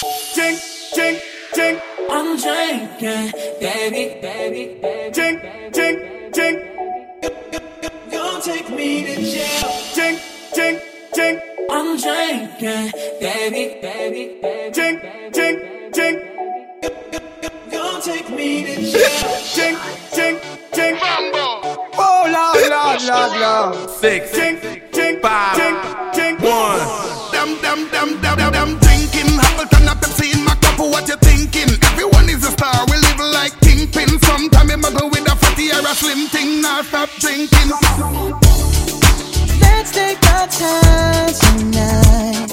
Drink, drink, drink. I'm drinking, baby, baby, baby. Drink, drink, drink. Don't take me to jail. Drink, drink, drink. I'm drinking, baby, baby, baby. Drink, drink, drink. Don't take me to jail. Drink, drink, drink. Oh, Lord, Lord, Lord, Lord. Six, Drink, drink, Five. drink, drink. one. Them, them, them, them, them, them What you thinking? Everyone is a star. We live like kingpin. Sometime I'm go with a fatty or a slim thing. Now stop drinking. Let's take our time tonight,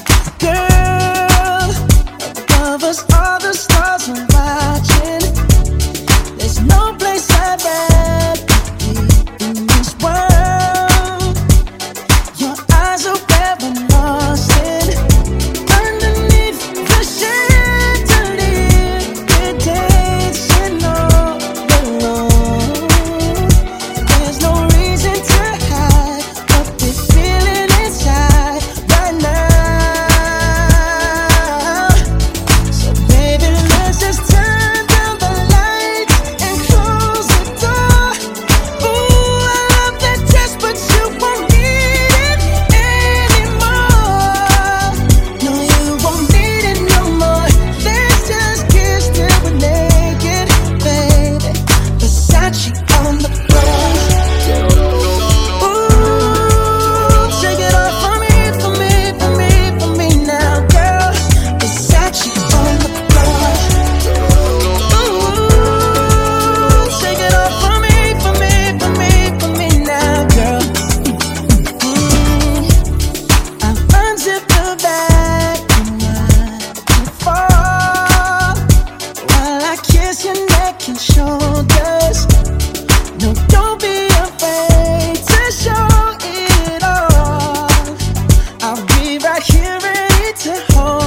right here ready to hold.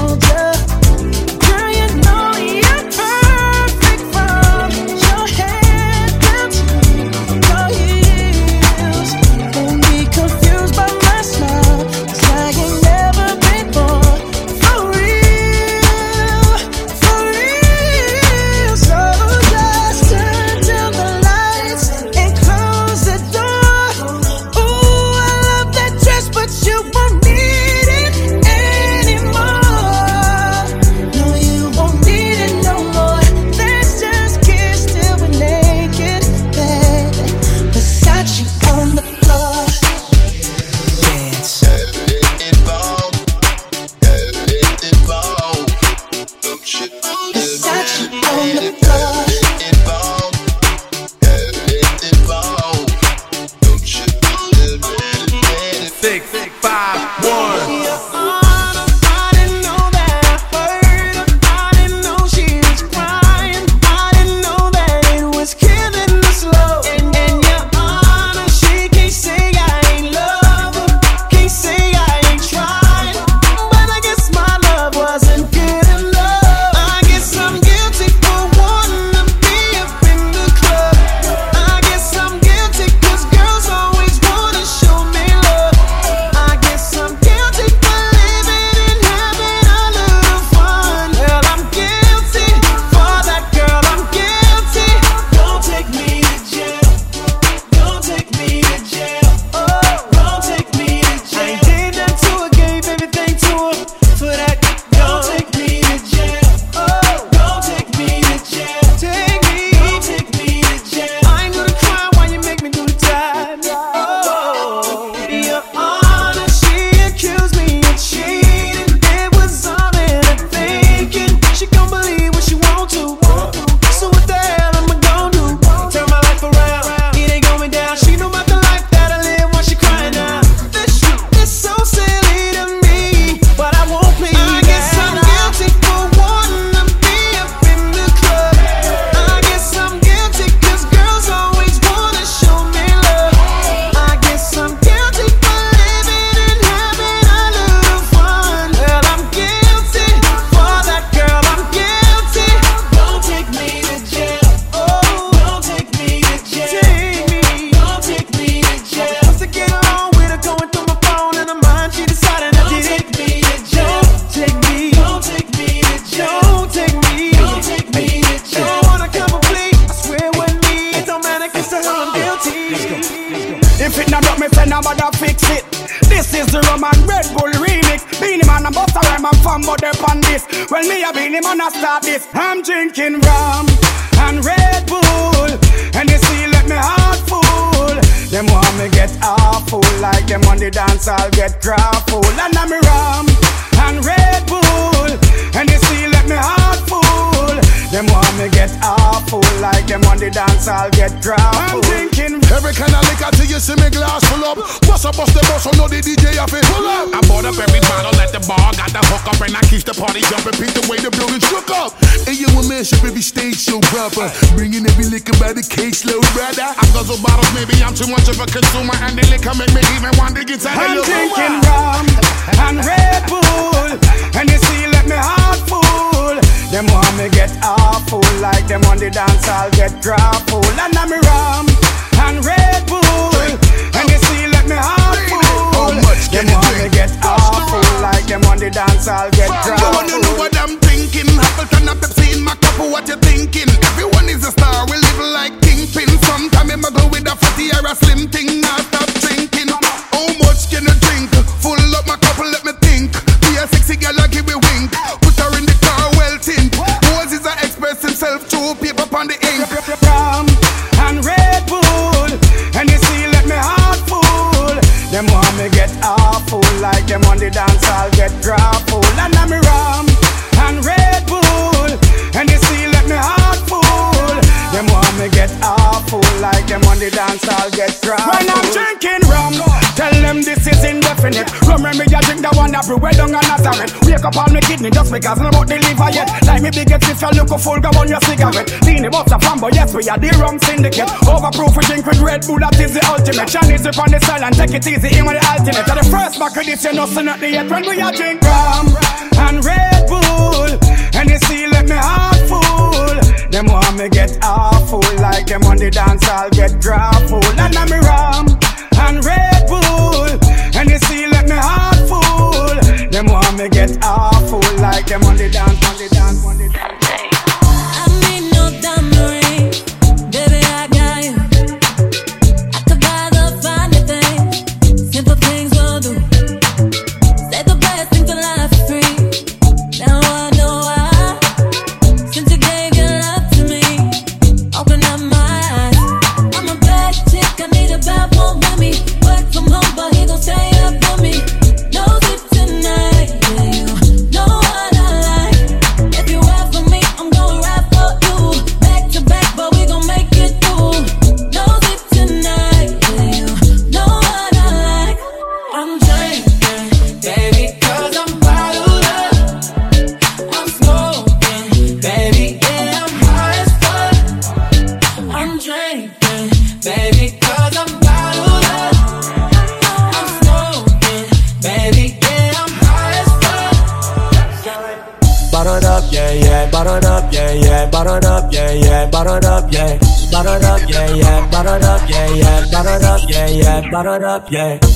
Fix it. This is the Rum and Red Bull remix. Beenie Man and Busta Rhyme and fun but they on this. Well, me a Beenie Man I start this. I'm drinking rum and Red Bull, and you see let me heart full. Them want me get awful like them on the dance I'll get full. And I'm rum and Red Bull, and you see let me heart. Them want me get awful like them on the dance I'll get crap I'm drinking Every kind of liquor till you see me glass full up. Bust up, bust the bus, so know the DJ have it pull up. I bought up every bottle at the bar, got the hook up, and I keep the party jumping. Beat the way the building shook up. And you a man should every stage so proper. Bringing every liquor by the case, little brother. I guzzle bottles, maybe I'm too much of a consumer, and the liquor make me even want to get tired I'm of drinking rum and Red Bull, and you see let me heart full. Them want me get awful like them on the dance I'll get grapple. And I'm rum and Red Bull, much can Them you me drink? get awful like them on the dance I'll get You wanna know what I'm thinking? Appleton and Pepsi in my cup, what you thinking? Everyone is a star, we live like kingpin. Sometime I'm go with a fatty or a slim thing, not stop drinking. How much can you drink? Full up my cup, let me think. Be a sexy girl, I give a wink. Put her in the car, well tint. Moses a express himself through paper on the ink. rum and Red Bull, Them want me get awful like them on the dance I'll get grapple. And I'm rum and Red Bull, and you Them want me get awful like them on the dance I'll get grapple. When I'm drinking rum, tell them this is indefinite. Remember me, I drink the one that brew well down on Nazareth. Wake up on me kidney just because I'm about the liver yet. Like me biggest you look a full, go on your cigarette. Lean butter from, but yes, we are the rum syndicate. Overproof, we drink with Red Bull, that is the ultimate. Chinese up on the side and take it easy, in with the ultimate. To the first back of this, you know, so not the yet. When we are drink rum and Red Bull, and you see, let me heart full. Them want me get awful, like them on the dance, I'll get grapple. And I'm up, yeah,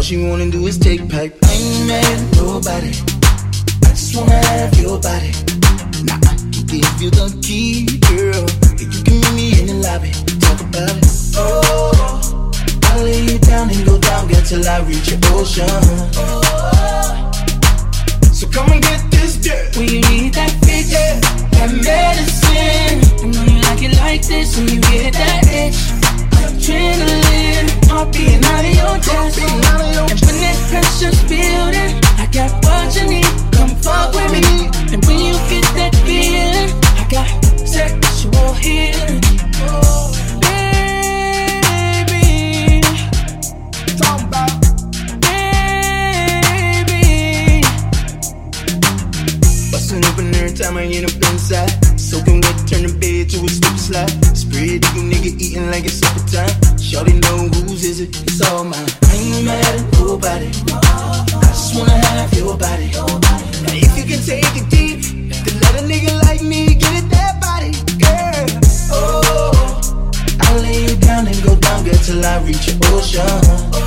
all she wanna do is take pipe. I ain't mad nobody. I just wanna have your body. Nah, I can give you the key, girl. And you can meet me in the lobby. Talk about it. Oh, I'll lay you down and go down, girl, till I reach your ocean. Oh, So come and get this. When you need that fix, that medicine. I know you like it like this when you get that itch. Adrenaline, beating out of your chest. And when that pressure's building, I got what you need. Come fuck with me. And when you get that feeling, I got sexual healing. Baby, Talk baby. Bustin' open every time I end up inside. Soaking wet, turn the bed to a slip slide. Spread eagle nigga eating like it's girl, till I reach ocean.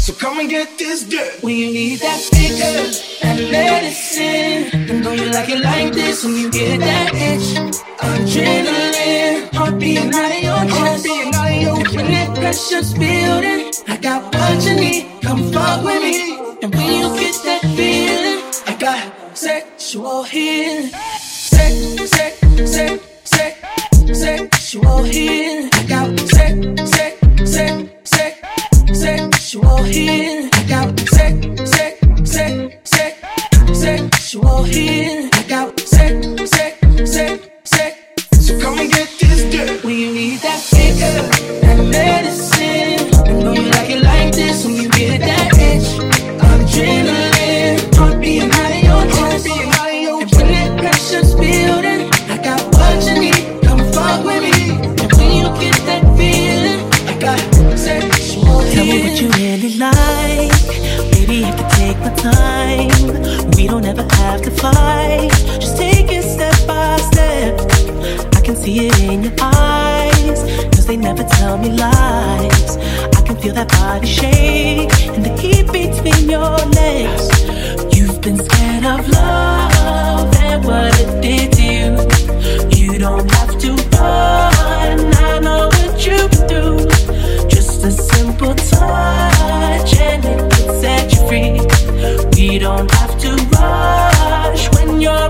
So come and get this dirt. When you need that fix, that medicine. And know you like it like this when you get that itch. Adrenaline, heart beating out of your chest. When that pressure's building, I got what you need. Come fuck with me. And when you get that feeling, I got sexual healing. Sex, sex, sex, sex, sexual healing. Sexual healing. I got sex, sex, I know what through. Just a simple touch and it set you free. We don't have to rush when you're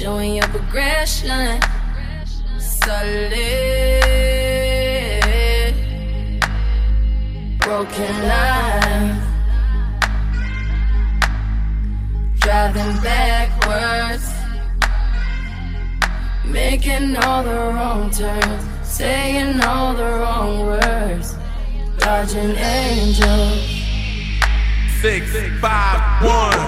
showing your progression. Solid, broken life, driving backwards, making all the wrong turns, saying all the wrong words, dodging angels. Six, five, one.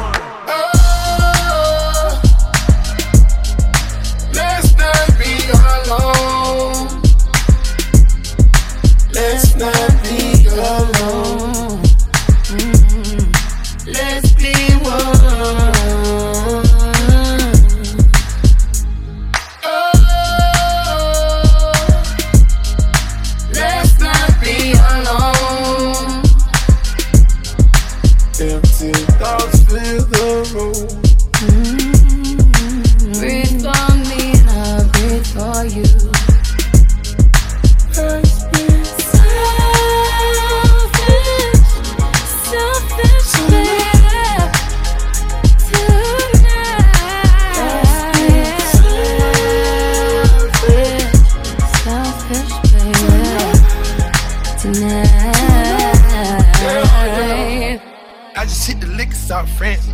South France.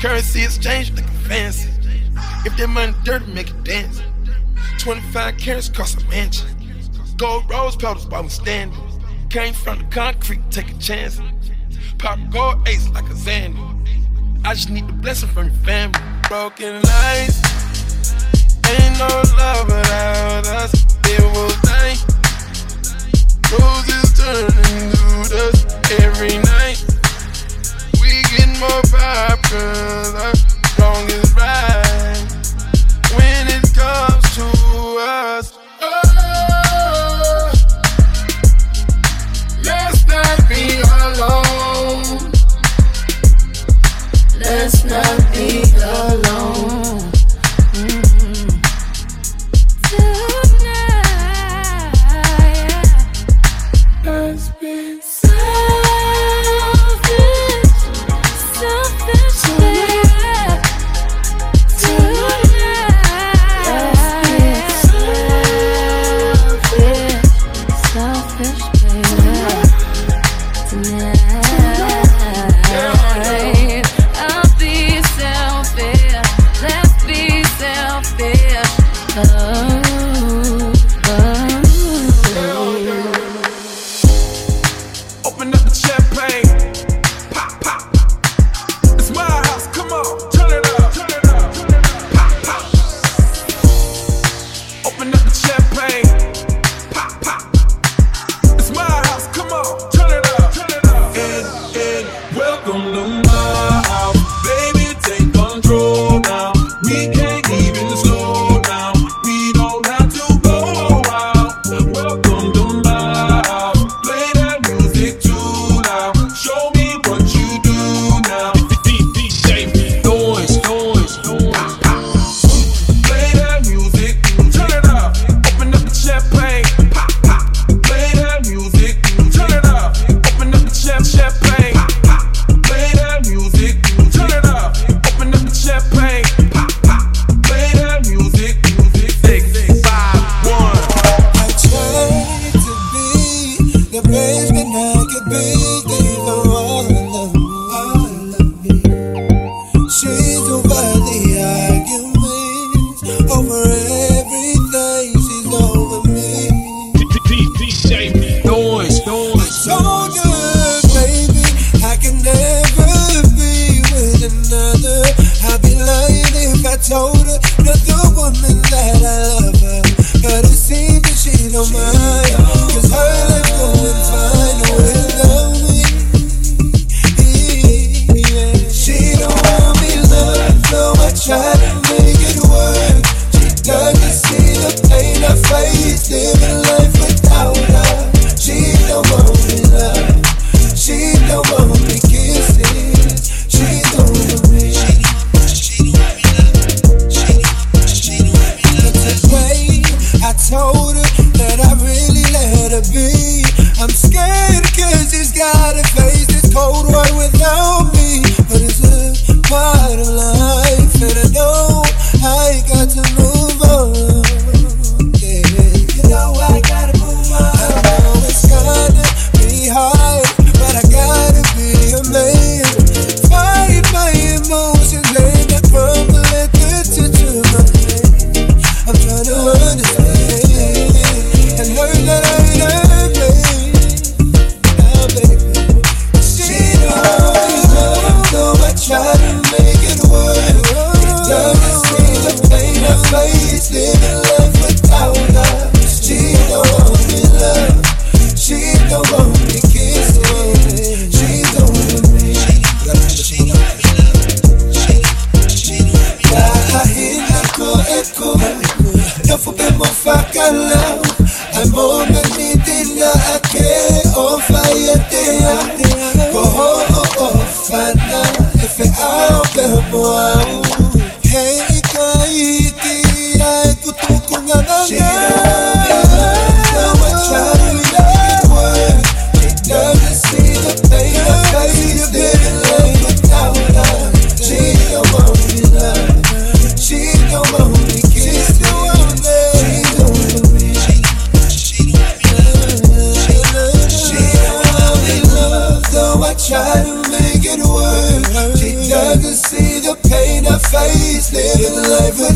Currency exchange looking fancy. If that money dirty, make it dance. 25 carats cost a mansion. Gold rose petals while we standing. Came from the concrete, take a chance. Pop gold ace like a Xander. I just need the blessing from your family. Broken lights. Ain't no love without us. It will die. Roses turning to dust every night. More vibe. I'd be lying if I told her not the woman that I love her. But it seems that she don't she mind. Cause her life going fine without me. She don't want me love, though I try to make it work. She doesn't see the pain I face living life. Go. go. Living life